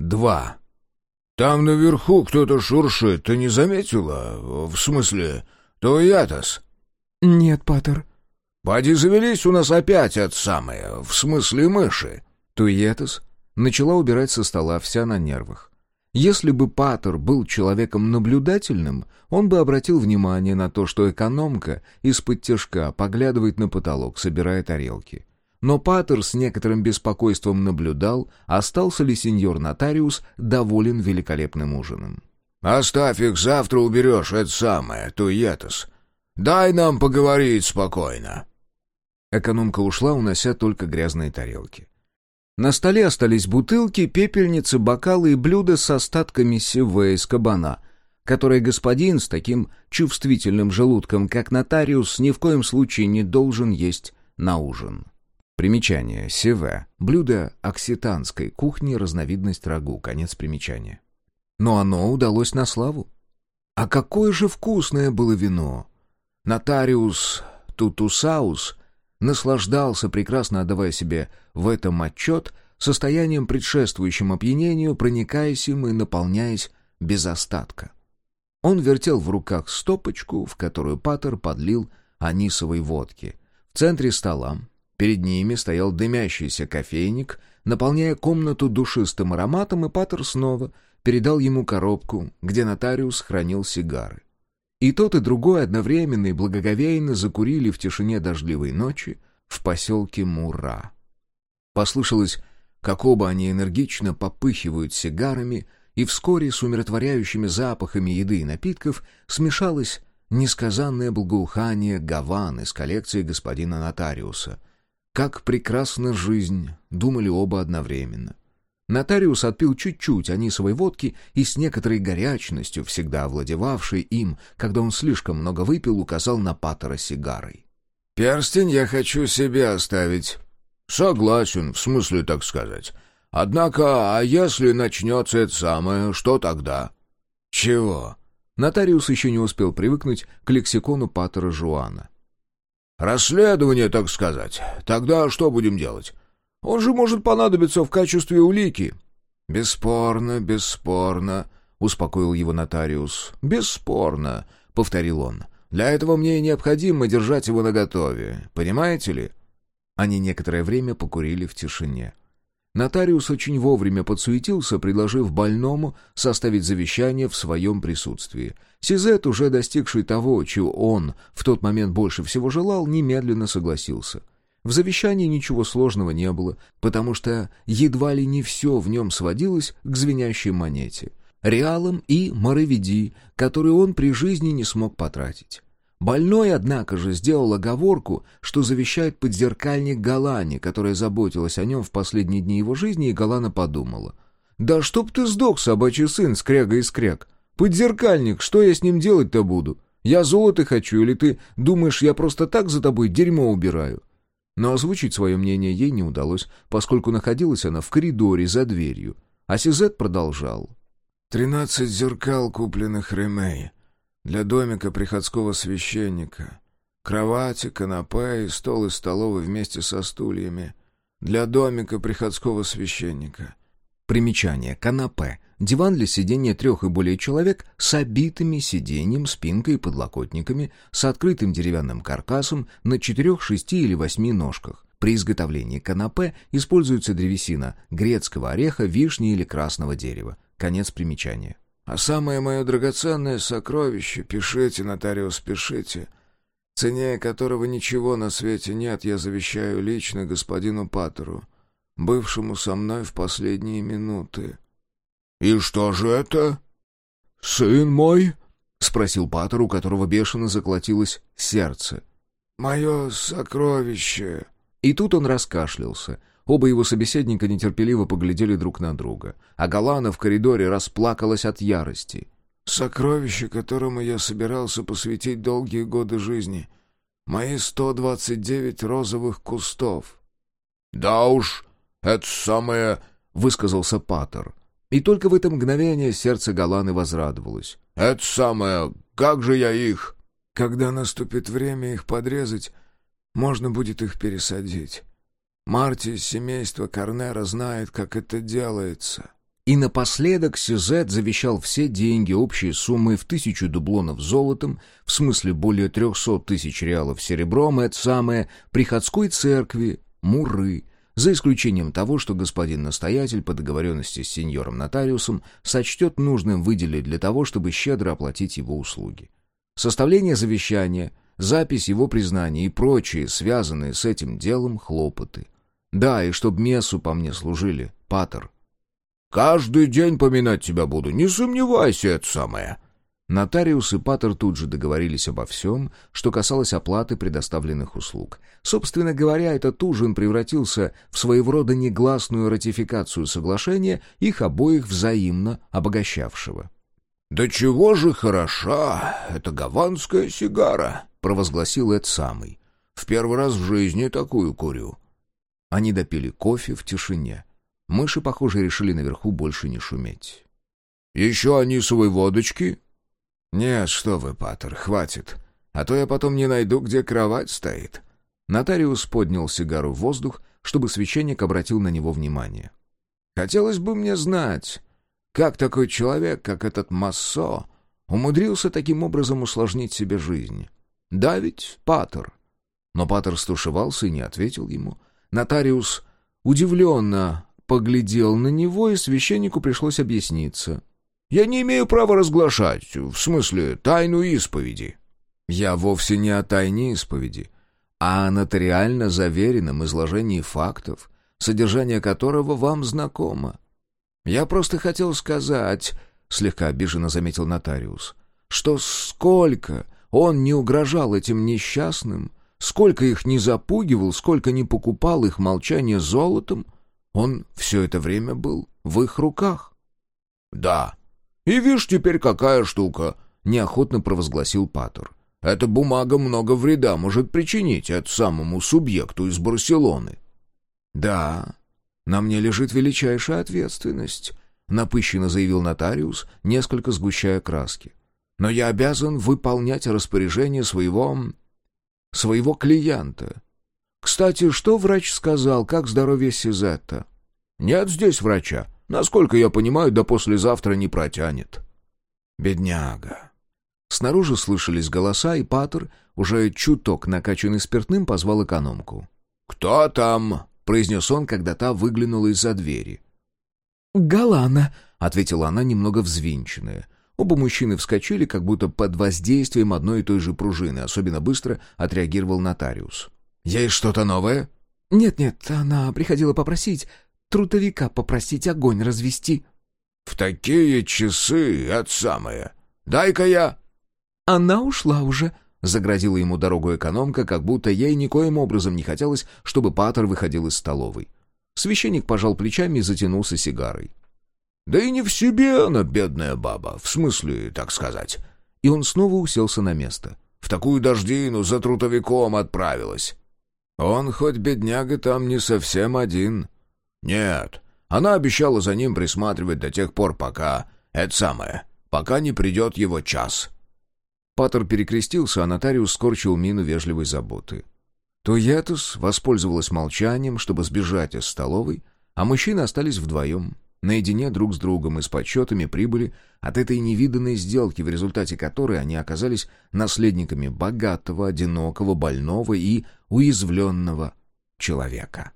Два. «Там наверху кто-то шуршит, ты не заметила? В смысле, Туятос?» «Нет, Паттер». «Поди завелись у нас опять от самые, в смысле мыши». Туетос начала убирать со стола, вся на нервах. Если бы Паттер был человеком наблюдательным, он бы обратил внимание на то, что экономка из-под тяжка поглядывает на потолок, собирая тарелки. Но Паттер с некоторым беспокойством наблюдал, остался ли сеньор-нотариус доволен великолепным ужином. «Оставь их, завтра уберешь, это самое, туетос. Дай нам поговорить спокойно». Экономка ушла, унося только грязные тарелки. На столе остались бутылки, пепельницы, бокалы и блюда с остатками севе из кабана, которые господин с таким чувствительным желудком, как нотариус, ни в коем случае не должен есть на ужин. Примечание. Севе. Блюдо окситанской кухни, разновидность рагу. Конец примечания. Но оно удалось на славу. А какое же вкусное было вино! Нотариус Тутусаус наслаждался, прекрасно отдавая себе в этом отчет, состоянием, предшествующим опьянению, проникаясь им и наполняясь без остатка. Он вертел в руках стопочку, в которую Паттер подлил анисовой водки. В центре стола Перед ними стоял дымящийся кофейник, наполняя комнату душистым ароматом, и Паттер снова передал ему коробку, где нотариус хранил сигары. И тот, и другой одновременно и благоговейно закурили в тишине дождливой ночи в поселке Мура. Послышалось, как оба они энергично попыхивают сигарами, и вскоре с умиротворяющими запахами еды и напитков смешалось несказанное благоухание гаван из коллекции господина нотариуса — как прекрасна жизнь, думали оба одновременно. Нотариус отпил чуть-чуть анисовой водки и с некоторой горячностью, всегда овладевавшей им, когда он слишком много выпил, указал на Паттера сигарой. «Перстень я хочу себе оставить». «Согласен, в смысле, так сказать. Однако, а если начнется это самое, что тогда?» «Чего?» Нотариус еще не успел привыкнуть к лексикону Паттера Жуана. «Расследование, так сказать. Тогда что будем делать? Он же может понадобиться в качестве улики». «Бесспорно, бесспорно», — успокоил его нотариус. «Бесспорно», — повторил он. «Для этого мне необходимо держать его наготове. Понимаете ли?» Они некоторое время покурили в тишине. Нотариус очень вовремя подсуетился, предложив больному составить завещание в своем присутствии. Сизет, уже достигший того, чего он в тот момент больше всего желал, немедленно согласился. В завещании ничего сложного не было, потому что едва ли не все в нем сводилось к звенящей монете. Реалам и моровиди, которые он при жизни не смог потратить. Больной, однако же, сделал оговорку, что завещает подзеркальник Галане, которая заботилась о нем в последние дни его жизни, и Галана подумала. «Да чтоб ты сдох, собачий сын, скряга и скряг! Подзеркальник, что я с ним делать-то буду? Я золото хочу, или ты думаешь, я просто так за тобой дерьмо убираю?» Но озвучить свое мнение ей не удалось, поскольку находилась она в коридоре за дверью. А Сизет продолжал. «Тринадцать зеркал, купленных Ремей для домика приходского священника. Кровати, канапе и стол из столовой вместе со стульями. Для домика приходского священника. Примечание. Канапе. Диван для сидения трех и более человек с обитыми сиденьем, спинкой и подлокотниками, с открытым деревянным каркасом на четырех, шести или восьми ножках. При изготовлении канапе используется древесина грецкого ореха, вишни или красного дерева. Конец примечания. А самое мое драгоценное сокровище, пишите, нотариус, пишите, цене которого ничего на свете нет, я завещаю лично господину Паттеру, бывшему со мной в последние минуты. — И что же это? — Сын мой? — спросил Паттер, у которого бешено заколотилось сердце. — Мое сокровище. И тут он раскашлялся — Оба его собеседника нетерпеливо поглядели друг на друга, а Галана в коридоре расплакалась от ярости. «Сокровище, которому я собирался посвятить долгие годы жизни. Мои сто двадцать девять розовых кустов». «Да уж, это самое...» — высказался Паттер. И только в это мгновение сердце Галаны возрадовалось. «Это самое... Как же я их...» «Когда наступит время их подрезать, можно будет их пересадить. Марти из семейства Корнера знает, как это делается». И напоследок Сюзет завещал все деньги общей суммой в тысячу дублонов золотом, в смысле более трехсот тысяч реалов серебром, это самое, приходской церкви, муры, за исключением того, что господин настоятель по договоренности с сеньором-нотариусом сочтет нужным выделить для того, чтобы щедро оплатить его услуги. Составление завещания, запись его признания и прочие, связанные с этим делом, хлопоты. Да, и чтоб мессу по мне служили, патер. «Каждый день поминать тебя буду, не сомневайся, это самое». Нотариус и Паттер тут же договорились обо всем, что касалось оплаты предоставленных услуг. Собственно говоря, этот ужин превратился в своего рода негласную ратификацию соглашения, их обоих взаимно обогащавшего. «Да чего же хороша эта гаванская сигара!» — провозгласил Эд самый. «В первый раз в жизни такую курю». Они допили кофе в тишине. Мыши, похоже, решили наверху больше не шуметь. «Еще анисовой водочки?» «Нет, что вы, Паттер, хватит. А то я потом не найду, где кровать стоит». Нотариус поднял сигару в воздух, чтобы священник обратил на него внимание. «Хотелось бы мне знать, как такой человек, как этот Массо, умудрился таким образом усложнить себе жизнь? Да ведь, Паттер?» Но Паттер стушевался и не ответил ему. Нотариус удивленно поглядел на него, и священнику пришлось объясниться. Я не имею права разглашать, в смысле, тайну исповеди». «Я вовсе не о тайне исповеди, а о нотариально заверенном изложении фактов, содержание которого вам знакомо. Я просто хотел сказать, — слегка обиженно заметил нотариус, — что сколько он не угрожал этим несчастным, сколько их не запугивал, сколько не покупал их молчание золотом, он все это время был в их руках». «Да», «И видишь теперь какая штука!» — неохотно провозгласил Паттер. «Эта бумага много вреда может причинить этому самому субъекту из Барселоны». «Да, на мне лежит величайшая ответственность», — напыщенно заявил нотариус, несколько сгущая краски. «Но я обязан выполнять распоряжение своего... своего клиента. Кстати, что врач сказал, как здоровье Сизетта?» «Нет здесь врача», Насколько я понимаю, до послезавтра не протянет. Бедняга. Снаружи слышались голоса, и Паттер, уже чуток накачанный спиртным, позвал экономку. «Кто там?» — произнес он, когда та выглянула из-за двери. «Галана», — ответила она, немного взвинченная. Оба мужчины вскочили, как будто под воздействием одной и той же пружины. Особенно быстро отреагировал нотариус. «Есть что-то новое?» «Нет-нет, она приходила попросить трудовика попросить огонь развести». «В такие часы, это самое. Дай-ка я...» «Она ушла уже», — заградила ему дорогу экономка, как будто ей никоим образом не хотелось, чтобы Паттер выходил из столовой. Священник пожал плечами и затянулся сигарой. «Да и не в себе она, бедная баба, в смысле, так сказать». И он снова уселся на место. «В такую дождину за трутовиком отправилась». «Он хоть бедняга там не совсем один», «Нет, она обещала за ним присматривать до тех пор, пока... Это самое, пока не придет его час». Паттер перекрестился, а нотариус скорчил мину вежливой заботы. Туятус воспользовалась молчанием, чтобы сбежать из столовой, а мужчины остались вдвоем, наедине друг с другом и с подсчетами прибыли от этой невиданной сделки, в результате которой они оказались наследниками богатого, одинокого, больного и уязвленного человека.